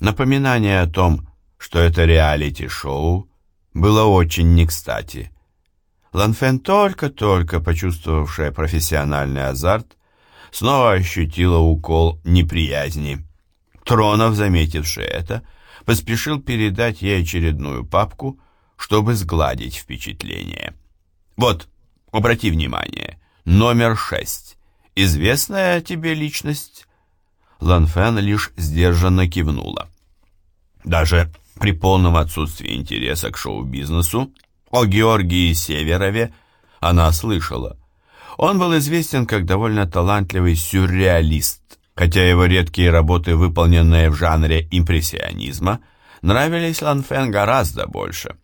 Напоминание о том, что это реалити-шоу, было очень не кстати. Ланфен, только-только почувствовавшая профессиональный азарт, снова ощутила укол неприязни. Тронов, заметивший это, поспешил передать ей очередную папку, чтобы сгладить впечатление. «Вот, обрати внимание, номер шесть. Известная тебе личность?» Ланфен лишь сдержанно кивнула. Даже при полном отсутствии интереса к шоу-бизнесу о Георгии Северове она слышала. Он был известен как довольно талантливый сюрреалист, хотя его редкие работы, выполненные в жанре импрессионизма, нравились Ланфен гораздо больше.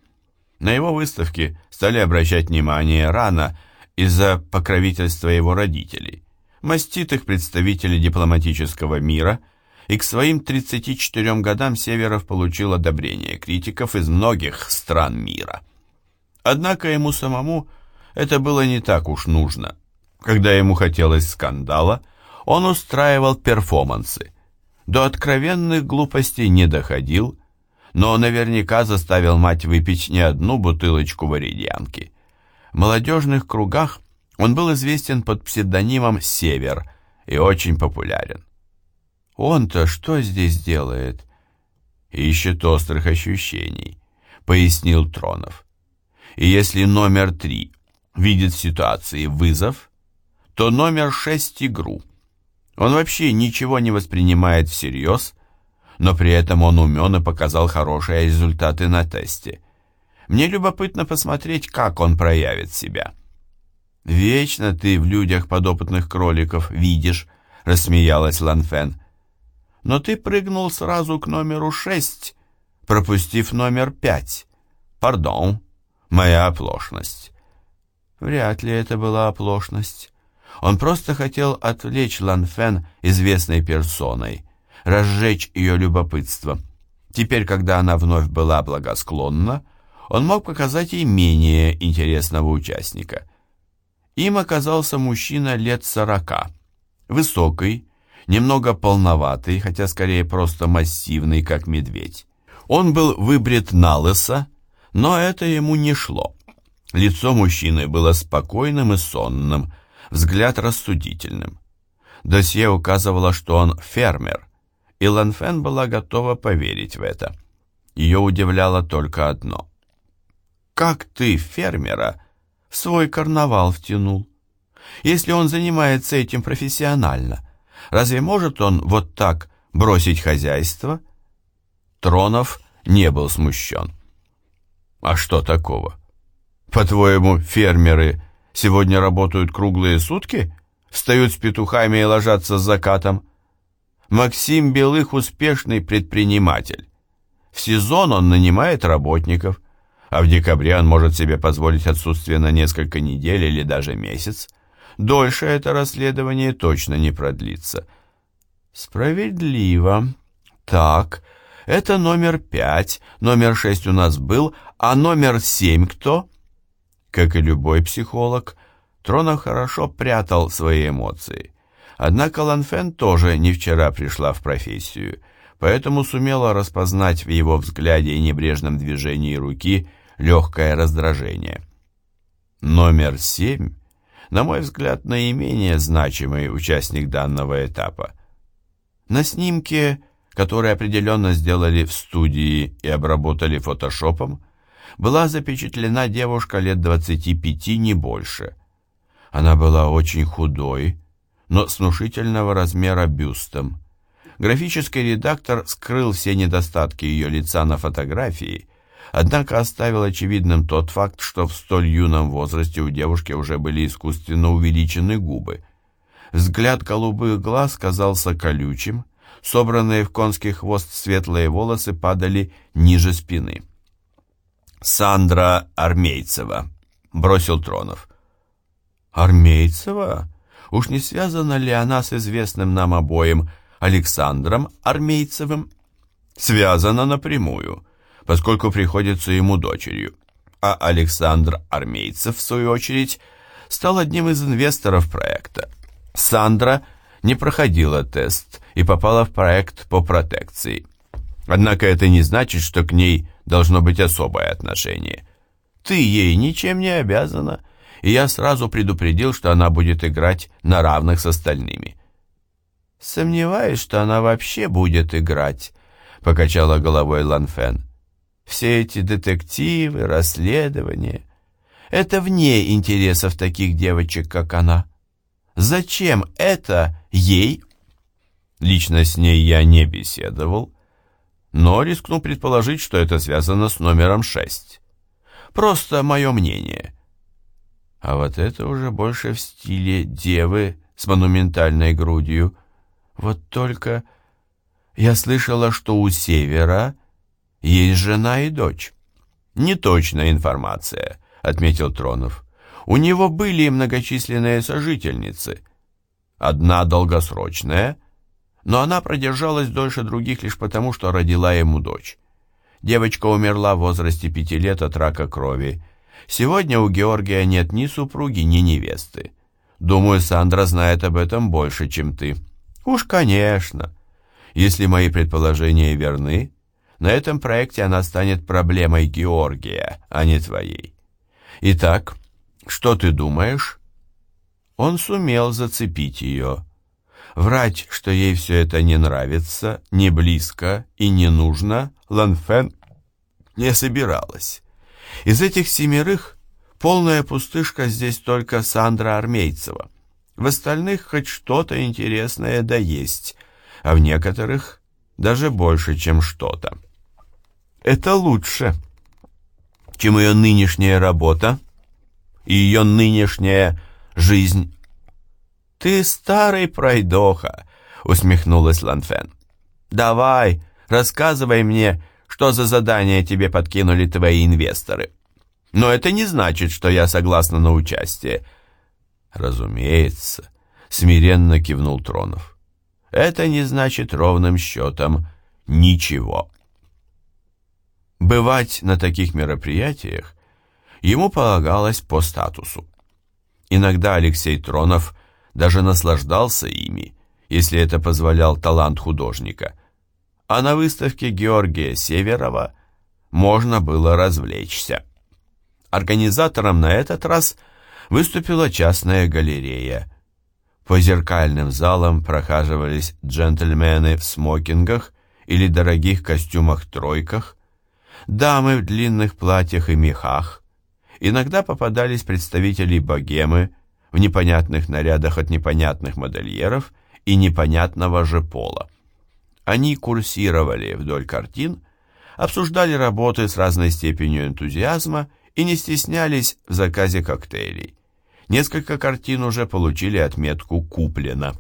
На его выставке стали обращать внимание рано из-за покровительства его родителей, маститых представителей дипломатического мира, и к своим 34 годам Северов получил одобрение критиков из многих стран мира. Однако ему самому это было не так уж нужно. Когда ему хотелось скандала, он устраивал перформансы. До откровенных глупостей не доходил, но наверняка заставил мать выпить не одну бутылочку вареньянки. В молодежных кругах он был известен под псевдонимом «Север» и очень популярен. «Он-то что здесь делает?» «Ищет острых ощущений», — пояснил Тронов. «И если номер три видит в ситуации вызов, то номер шесть — игру. Он вообще ничего не воспринимает всерьез, но при этом он умен и показал хорошие результаты на тесте. Мне любопытно посмотреть, как он проявит себя. «Вечно ты в людях подопытных кроликов видишь», — рассмеялась Ланфен. «Но ты прыгнул сразу к номеру шесть, пропустив номер пять. Пардон, моя оплошность». Вряд ли это была оплошность. Он просто хотел отвлечь Ланфен известной персоной, разжечь ее любопытство. Теперь, когда она вновь была благосклонна, он мог показать ей менее интересного участника. Им оказался мужчина лет сорока, высокий, немного полноватый, хотя скорее просто массивный, как медведь. Он был выбрит на лысо, но это ему не шло. Лицо мужчины было спокойным и сонным, взгляд рассудительным. Досье указывало, что он фермер, и Ланфен была готова поверить в это. Ее удивляло только одно. «Как ты, фермера, свой карнавал втянул? Если он занимается этим профессионально, разве может он вот так бросить хозяйство?» Тронов не был смущен. «А что такого? По-твоему, фермеры сегодня работают круглые сутки? Встают с петухами и ложатся с закатом?» Максим Белых успешный предприниматель. В сезон он нанимает работников, а в декабре он может себе позволить отсутствие на несколько недель или даже месяц. Дольше это расследование точно не продлится. Справедливо. Так, это номер пять, номер шесть у нас был, а номер семь кто? Как и любой психолог, Тронов хорошо прятал свои эмоции. Однако Ланфен тоже не вчера пришла в профессию, поэтому сумела распознать в его взгляде и небрежном движении руки легкое раздражение. Номер семь, на мой взгляд, наименее значимый участник данного этапа. На снимке, который определенно сделали в студии и обработали фотошопом, была запечатлена девушка лет 25, не больше. Она была очень худой, но с внушительного размера бюстом. Графический редактор скрыл все недостатки ее лица на фотографии, однако оставил очевидным тот факт, что в столь юном возрасте у девушки уже были искусственно увеличены губы. Взгляд голубых глаз казался колючим, собранные в конский хвост светлые волосы падали ниже спины. «Сандра Армейцева», — бросил Тронов. «Армейцева?» Уж не связана ли она с известным нам обоим Александром Армейцевым? Связана напрямую, поскольку приходится ему дочерью. А Александр Армейцев, в свою очередь, стал одним из инвесторов проекта. Сандра не проходила тест и попала в проект по протекции. Однако это не значит, что к ней должно быть особое отношение. Ты ей ничем не обязана, и я сразу предупредил, что она будет играть на равных с остальными. «Сомневаюсь, что она вообще будет играть», — покачала головой Ланфен. «Все эти детективы, расследования — это вне интересов таких девочек, как она. Зачем это ей?» Лично с ней я не беседовал, но рискну предположить, что это связано с номером шесть. Просто мое мнение. А вот это уже больше в стиле девы с монументальной грудью. Вот только я слышала, что у Севера есть жена и дочь. Неточная информация, отметил Тронов. У него были многочисленные сожительницы. Одна долгосрочная, но она продержалась дольше других лишь потому, что родила ему дочь. Девочка умерла в возрасте пяти лет от рака крови. Сегодня у Георгия нет ни супруги, ни невесты. Думаю, Сандра знает об этом больше, чем ты. Уж, конечно. Если мои предположения верны, на этом проекте она станет проблемой Георгия, а не твоей. Итак, что ты думаешь? Он сумел зацепить ее. Врать, что ей все это не нравится, не близко и не нужно, Ланфен не собиралась. Из этих семерых полная пустышка здесь только Сандра Армейцева. В остальных хоть что-то интересное да есть, а в некоторых даже больше, чем что-то. Это лучше, чем ее нынешняя работа и ее нынешняя жизнь «Ты старый пройдоха», — усмехнулась Ланфен. «Давай, рассказывай мне, что за задание тебе подкинули твои инвесторы. Но это не значит, что я согласна на участие». «Разумеется», — смиренно кивнул Тронов. «Это не значит ровным счетом ничего». Бывать на таких мероприятиях ему полагалось по статусу. Иногда Алексей Тронов – даже наслаждался ими, если это позволял талант художника. А на выставке Георгия Северова можно было развлечься. Организатором на этот раз выступила частная галерея. По зеркальным залам прохаживались джентльмены в смокингах или дорогих костюмах-тройках, дамы в длинных платьях и мехах. Иногда попадались представители богемы, в непонятных нарядах от непонятных модельеров и непонятного же пола. Они курсировали вдоль картин, обсуждали работы с разной степенью энтузиазма и не стеснялись в заказе коктейлей. Несколько картин уже получили отметку «Куплено».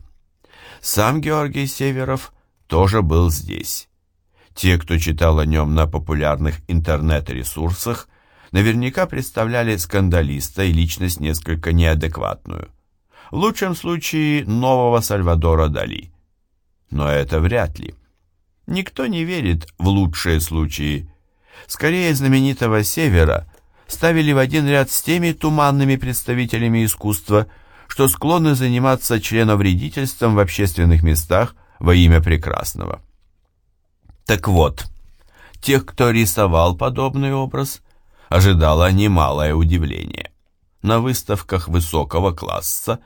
Сам Георгий Северов тоже был здесь. Те, кто читал о нем на популярных интернет-ресурсах, наверняка представляли скандалиста и личность несколько неадекватную. В лучшем случае нового Сальвадора Дали. Но это вряд ли. Никто не верит в лучшие случаи. Скорее, знаменитого Севера ставили в один ряд с теми туманными представителями искусства, что склонны заниматься членовредительством в общественных местах во имя прекрасного. Так вот, тех, кто рисовал подобный образ, ожидало немалое удивление. На выставках высокого класса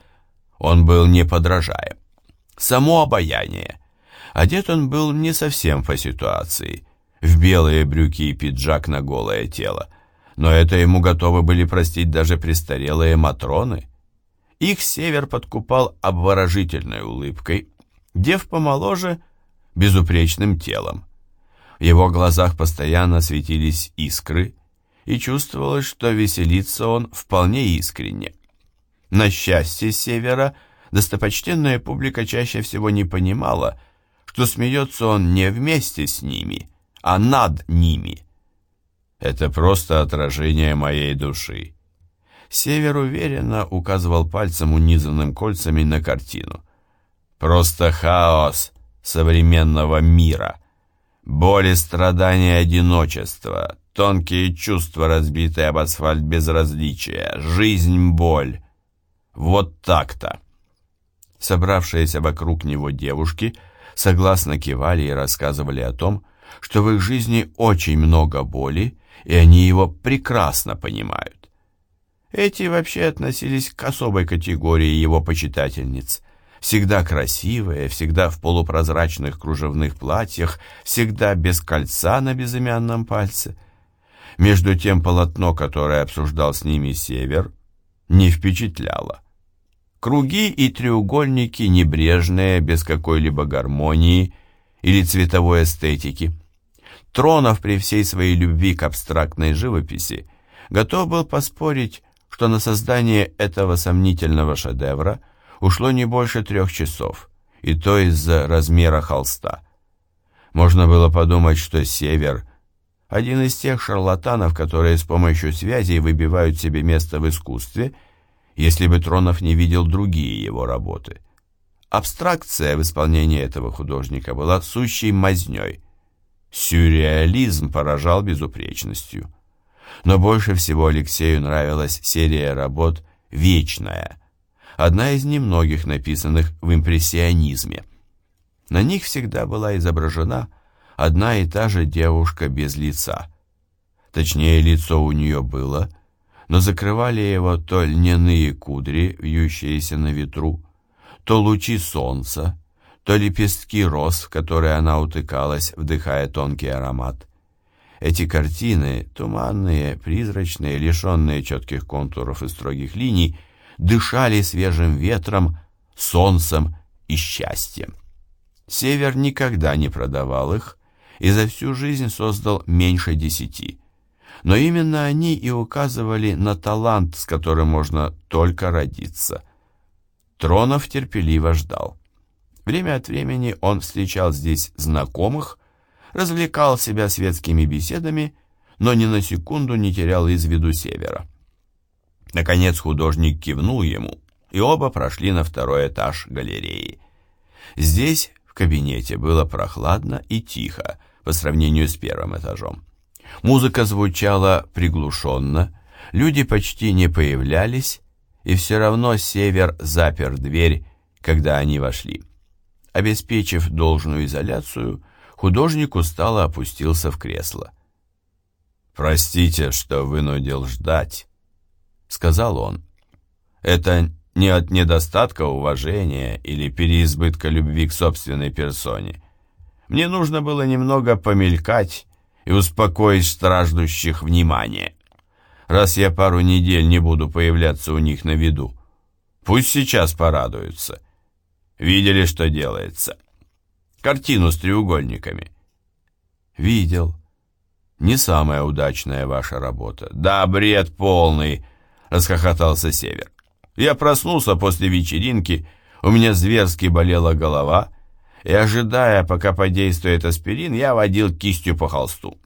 он был неподражаем. Само обаяние. Одет он был не совсем по ситуации, в белые брюки и пиджак на голое тело, но это ему готовы были простить даже престарелые матроны. Их север подкупал обворожительной улыбкой, дев помоложе — безупречным телом. В его глазах постоянно светились искры, и чувствовалось, что веселится он вполне искренне. На счастье Севера достопочтенная публика чаще всего не понимала, что смеется он не вместе с ними, а над ними. Это просто отражение моей души. Север уверенно указывал пальцем унизанным кольцами на картину. Просто хаос современного мира. Боли, страдания, одиночество, Тонкие чувства, разбитые об асфальт безразличия. Жизнь, боль. Вот так-то. Собравшиеся вокруг него девушки согласно кивали и рассказывали о том, что в их жизни очень много боли, и они его прекрасно понимают. Эти вообще относились к особой категории его почитательниц. Всегда красивые, всегда в полупрозрачных кружевных платьях, всегда без кольца на безымянном пальце. Между тем полотно, которое обсуждал с ними Север, не впечатляло. Круги и треугольники небрежные, без какой-либо гармонии или цветовой эстетики. Тронов при всей своей любви к абстрактной живописи готов был поспорить, что на создание этого сомнительного шедевра ушло не больше трех часов, и то из-за размера холста. Можно было подумать, что Север – один из тех шарлатанов, которые с помощью связей выбивают себе место в искусстве, если бы Тронов не видел другие его работы. Абстракция в исполнении этого художника была сущей мазнёй. Сюрреализм поражал безупречностью. Но больше всего Алексею нравилась серия работ «Вечная», одна из немногих написанных в импрессионизме. На них всегда была изображена одна и та же девушка без лица. Точнее, лицо у нее было, но закрывали его то льняные кудри, вьющиеся на ветру, то лучи солнца, то лепестки роз, в которые она утыкалась, вдыхая тонкий аромат. Эти картины, туманные, призрачные, лишенные четких контуров и строгих линий, дышали свежим ветром, солнцем и счастьем. Север никогда не продавал их и за всю жизнь создал меньше десяти. Но именно они и указывали на талант, с которым можно только родиться. Тронов терпеливо ждал. Время от времени он встречал здесь знакомых, развлекал себя светскими беседами, но ни на секунду не терял из виду севера. Наконец художник кивнул ему, и оба прошли на второй этаж галереи. Здесь, в кабинете, было прохладно и тихо по сравнению с первым этажом. Музыка звучала приглушенно, люди почти не появлялись, и все равно Север запер дверь, когда они вошли. Обеспечив должную изоляцию, художник устало опустился в кресло. «Простите, что вынудил ждать», — сказал он. «Это не от недостатка уважения или переизбытка любви к собственной персоне. Мне нужно было немного помелькать и успокоить страждущих внимание, раз я пару недель не буду появляться у них на виду. Пусть сейчас порадуются». Видели, что делается? Картину с треугольниками. Видел. Не самая удачная ваша работа. Да, бред полный, расхохотался Север. Я проснулся после вечеринки, у меня зверски болела голова, и, ожидая, пока подействует аспирин, я водил кистью по холсту.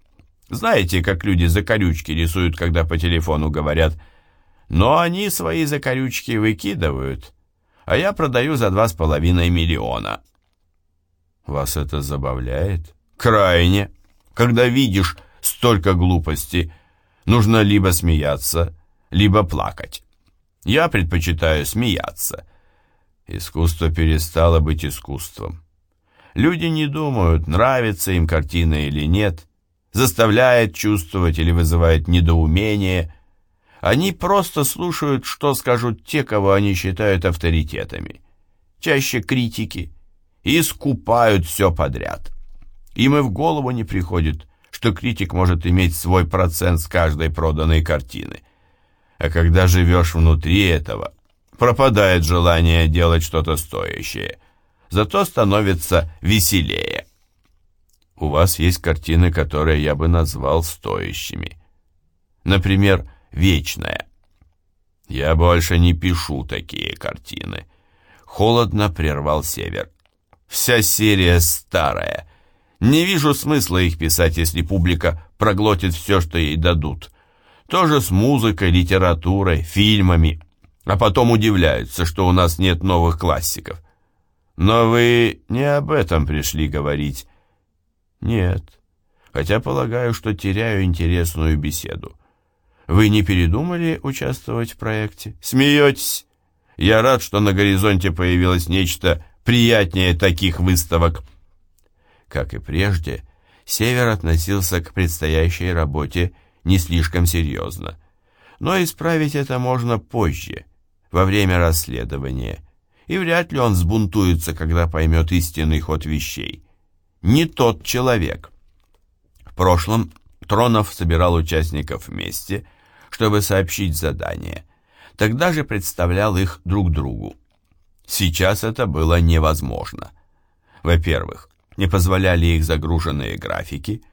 Знаете, как люди закорючки рисуют, когда по телефону говорят, но они свои закорючки выкидывают, а я продаю за два с половиной миллиона. Вас это забавляет? Крайне. Когда видишь столько глупости, нужно либо смеяться, либо плакать. Я предпочитаю смеяться. Искусство перестало быть искусством. Люди не думают, нравится им картина или нет, заставляет чувствовать или вызывает недоумение – они просто слушают, что скажут те, кого они считают авторитетами. Чаще критики. И скупают все подряд. Им и в голову не приходит, что критик может иметь свой процент с каждой проданной картины. А когда живешь внутри этого, пропадает желание делать что-то стоящее. Зато становится веселее. У вас есть картины, которые я бы назвал стоящими. Например, вечная. Я больше не пишу такие картины. Холодно прервал Север. Вся серия старая. Не вижу смысла их писать, если публика проглотит все, что ей дадут. Тоже с музыкой, литературой, фильмами. А потом удивляются, что у нас нет новых классиков. Но вы не об этом пришли говорить. Нет. Хотя полагаю, что теряю интересную беседу. Вы не передумали участвовать в проекте? Смеетесь? Я рад, что на горизонте появилось нечто приятнее таких выставок. Как и прежде, Север относился к предстоящей работе не слишком серьезно. Но исправить это можно позже, во время расследования, и вряд ли он взбунтуется, когда поймет истинный ход вещей. Не тот человек. В прошлом Тронов собирал участников вместе, чтобы сообщить задание. Тогда же представлял их друг другу. Сейчас это было невозможно. Во-первых, не позволяли их загруженные графики.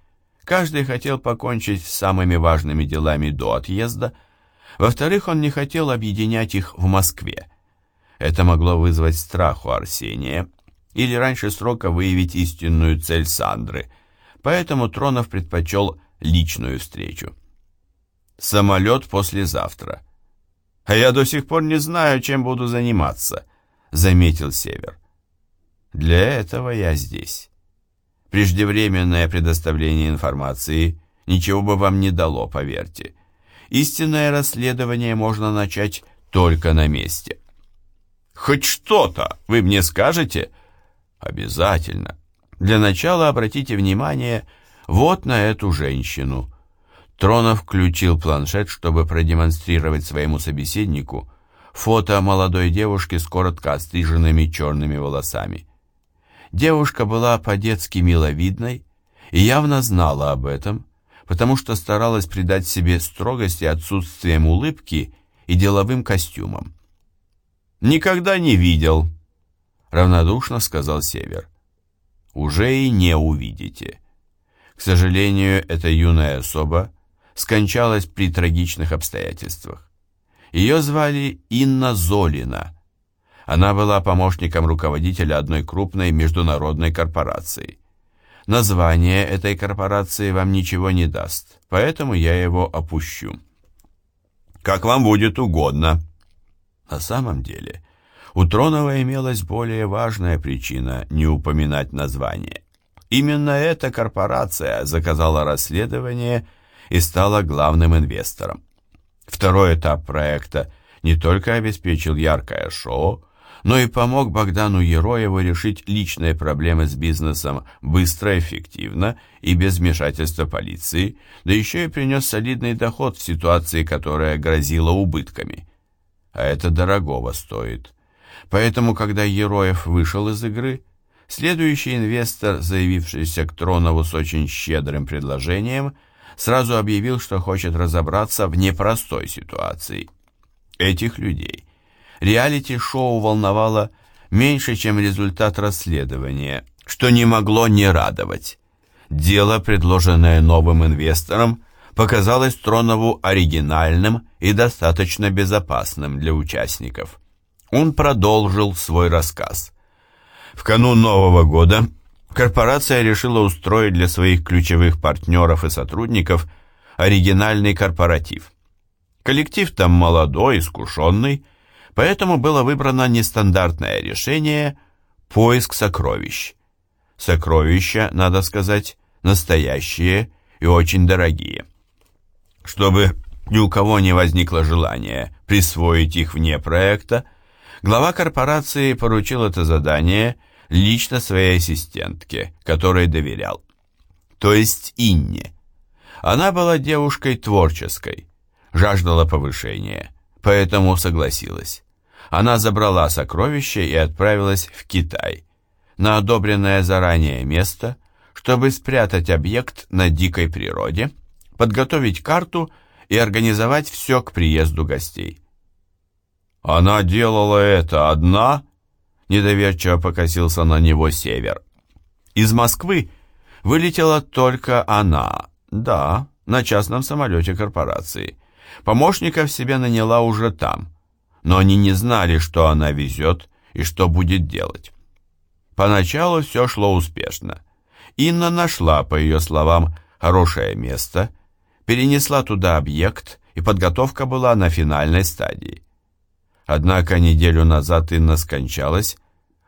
Каждый хотел покончить с самыми важными делами до отъезда. Во-вторых, он не хотел объединять их в Москве. Это могло вызвать страх у Арсения или раньше срока выявить истинную цель Сандры, поэтому Тронов предпочел личную встречу. «Самолет послезавтра». «А я до сих пор не знаю, чем буду заниматься», — заметил Север. «Для этого я здесь». Преждевременное предоставление информации ничего бы вам не дало, поверьте. Истинное расследование можно начать только на месте. Хоть что-то вы мне скажете? Обязательно. Для начала обратите внимание вот на эту женщину. Тронов включил планшет, чтобы продемонстрировать своему собеседнику фото молодой девушки с коротко остриженными черными волосами. Девушка была по-детски миловидной и явно знала об этом, потому что старалась придать себе строгости отсутствием улыбки и деловым костюмом. «Никогда не видел», — равнодушно сказал Север. «Уже и не увидите». К сожалению, эта юная особа скончалась при трагичных обстоятельствах. Ее звали Инна Золина — она была помощником руководителя одной крупной международной корпорации. Название этой корпорации вам ничего не даст, поэтому я его опущу. Как вам будет угодно. На самом деле, у Тронова имелась более важная причина не упоминать название. Именно эта корпорация заказала расследование и стала главным инвестором. Второй этап проекта не только обеспечил яркое шоу, но и помог Богдану Ероеву решить личные проблемы с бизнесом быстро, эффективно и без вмешательства полиции, да еще и принес солидный доход в ситуации, которая грозила убытками. А это дорогого стоит. Поэтому, когда Ероев вышел из игры, следующий инвестор, заявившийся к Тронову с очень щедрым предложением, сразу объявил, что хочет разобраться в непростой ситуации. Этих людей – реалити-шоу волновало меньше, чем результат расследования, что не могло не радовать. Дело, предложенное новым инвестором, показалось Тронову оригинальным и достаточно безопасным для участников. Он продолжил свой рассказ. В канун Нового года корпорация решила устроить для своих ключевых партнеров и сотрудников оригинальный корпоратив. Коллектив там молодой, искушенный, Поэтому было выбрано нестандартное решение – поиск сокровищ. Сокровища, надо сказать, настоящие и очень дорогие. Чтобы ни у кого не возникло желания присвоить их вне проекта, глава корпорации поручил это задание лично своей ассистентке, которой доверял. То есть Инне. Она была девушкой творческой, жаждала повышения – поэтому согласилась. Она забрала сокровища и отправилась в Китай, на одобренное заранее место, чтобы спрятать объект на дикой природе, подготовить карту и организовать все к приезду гостей. «Она делала это одна?» – недоверчиво покосился на него Север. «Из Москвы вылетела только она, да, на частном самолете корпорации. Помощников себе наняла уже там, но они не знали, что она везет и что будет делать. Поначалу все шло успешно. Инна нашла, по ее словам, хорошее место, перенесла туда объект, и подготовка была на финальной стадии. Однако неделю назад Инна скончалась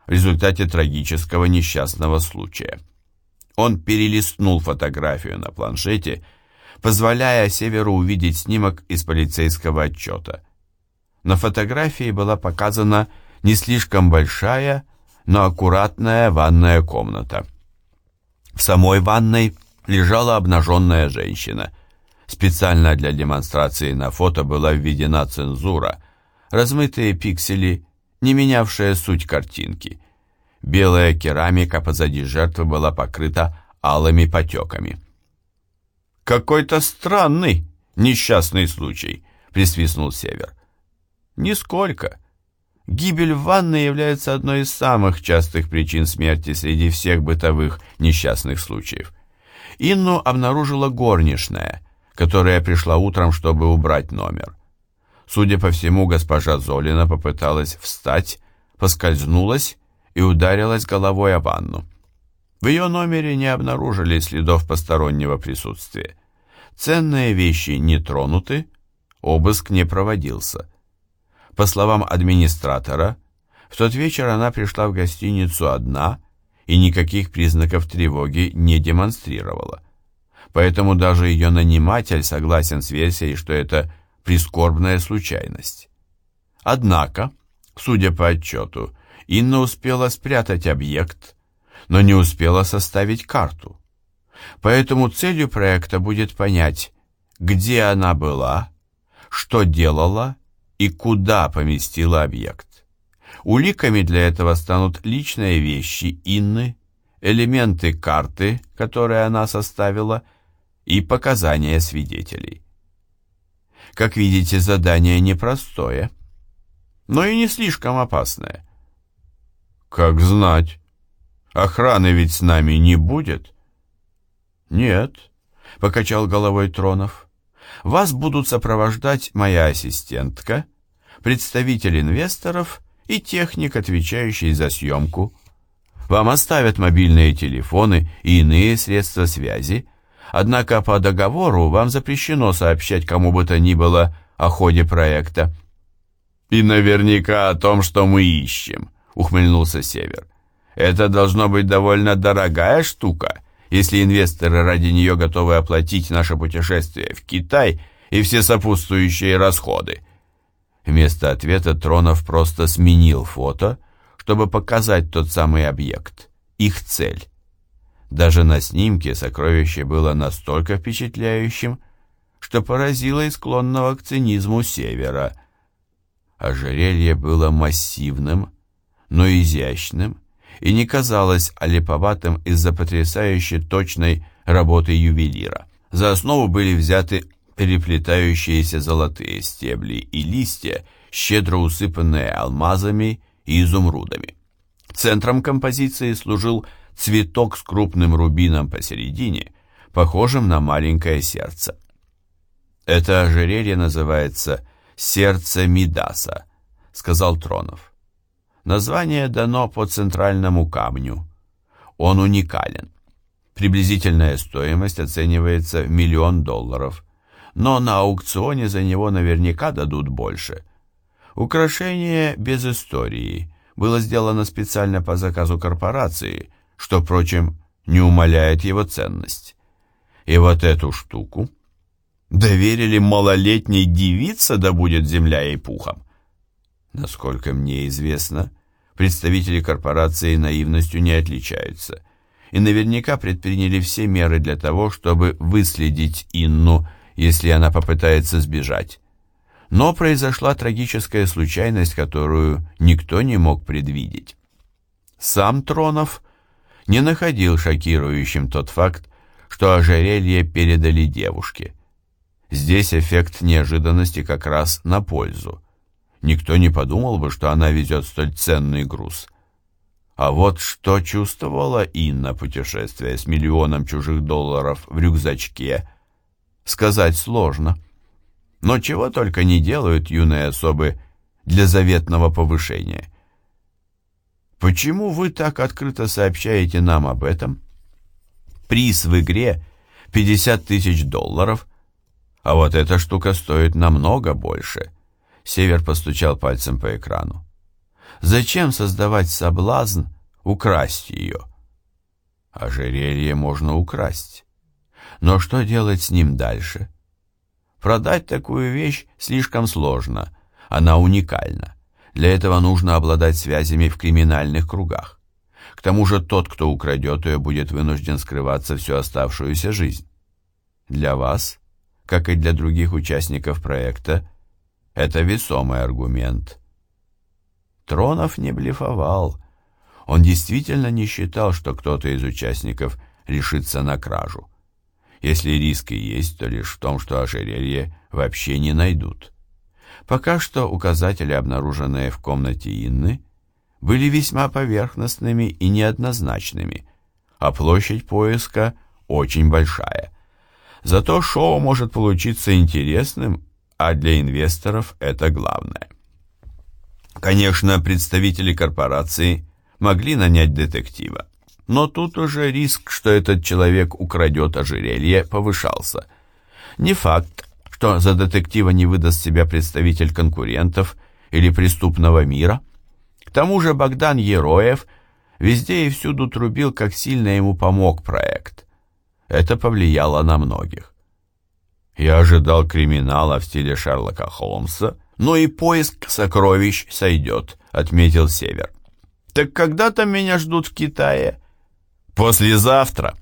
в результате трагического несчастного случая. Он перелистнул фотографию на планшете позволяя Северу увидеть снимок из полицейского отчета. На фотографии была показана не слишком большая, но аккуратная ванная комната. В самой ванной лежала обнаженная женщина. Специально для демонстрации на фото была введена цензура, размытые пиксели, не менявшие суть картинки. Белая керамика позади жертвы была покрыта алыми потеками. «Какой-то странный несчастный случай», — присвистнул Север. «Нисколько. Гибель в ванной является одной из самых частых причин смерти среди всех бытовых несчастных случаев. Инну обнаружила горничная, которая пришла утром, чтобы убрать номер. Судя по всему, госпожа Золина попыталась встать, поскользнулась и ударилась головой о ванну. В ее номере не обнаружили следов постороннего присутствия. Ценные вещи не тронуты, обыск не проводился. По словам администратора, в тот вечер она пришла в гостиницу одна и никаких признаков тревоги не демонстрировала. Поэтому даже ее наниматель согласен с версией, что это прискорбная случайность. Однако, судя по отчету, Инна успела спрятать объект, но не успела составить карту. Поэтому целью проекта будет понять, где она была, что делала и куда поместила объект. Уликами для этого станут личные вещи Инны, элементы карты, которые она составила, и показания свидетелей. Как видите, задание непростое, но и не слишком опасное. Как знать. Охраны ведь с нами не будет. Нет, покачал головой Тронов. Вас будут сопровождать моя ассистентка, представитель инвесторов и техник, отвечающий за съемку. Вам оставят мобильные телефоны и иные средства связи, однако по договору вам запрещено сообщать кому бы то ни было о ходе проекта. «И наверняка о том, что мы ищем», — ухмыльнулся Север. «Это должно быть довольно дорогая штука, если инвесторы ради нее готовы оплатить наше путешествие в Китай и все сопутствующие расходы». Вместо ответа Тронов просто сменил фото, чтобы показать тот самый объект, их цель. Даже на снимке сокровище было настолько впечатляющим, что поразило и склонного к цинизму севера. Ожерелье было массивным, но изящным и не казалось олиповатым из-за потрясающе точной работы ювелира. За основу были взяты переплетающиеся золотые стебли и листья, щедро усыпанные алмазами и изумрудами. Центром композиции служил цветок с крупным рубином посередине, похожим на маленькое сердце. Это ожерелье называется «Сердце Мидаса», — сказал Тронов. Название дано по центральному камню. Он уникален. Приблизительная стоимость оценивается в миллион долларов, но на аукционе за него наверняка дадут больше. Украшение без истории было сделано специально по заказу корпорации, что, впрочем, не умаляет его ценность. И вот эту штуку доверили малолетней девице, да будет земля ей пухом. Насколько мне известно, представители корпорации наивностью не отличаются и наверняка предприняли все меры для того, чтобы выследить Инну, если она попытается сбежать. Но произошла трагическая случайность, которую никто не мог предвидеть. Сам Тронов не находил шокирующим тот факт, что ожерелье передали девушке. Здесь эффект неожиданности как раз на пользу. Никто не подумал бы, что она везет столь ценный груз. А вот что чувствовала Инна, путешествуя с миллионом чужих долларов в рюкзачке, сказать сложно. Но чего только не делают юные особы для заветного повышения. Почему вы так открыто сообщаете нам об этом? Приз в игре 50 тысяч долларов, а вот эта штука стоит намного больше. Север постучал пальцем по экрану. Зачем создавать соблазн украсть ее? Ожерелье можно украсть. Но что делать с ним дальше? Продать такую вещь слишком сложно, она уникальна. Для этого нужно обладать связями в криминальных кругах. К тому же тот, кто украдет ее, будет вынужден скрываться всю оставшуюся жизнь. Для вас, как и для других участников проекта, это весомый аргумент. Тронов не блефовал. Он действительно не считал, что кто-то из участников решится на кражу. Если риск и есть, то лишь в том, что ожерелье вообще не найдут. Пока что указатели, обнаруженные в комнате Инны, были весьма поверхностными и неоднозначными, а площадь поиска очень большая. Зато шоу может получиться интересным, а для инвесторов это главное. Конечно, представители корпорации могли нанять детектива, но тут уже риск, что этот человек украдет ожерелье, повышался. Не факт, что за детектива не выдаст себя представитель конкурентов или преступного мира. К тому же Богдан Ероев везде и всюду трубил, как сильно ему помог проект. Это повлияло на многих. Я ожидал криминала в стиле Шерлока Холмса, но и поиск сокровищ сойдет, отметил Север. Так когда-то меня ждут в Китае. Послезавтра.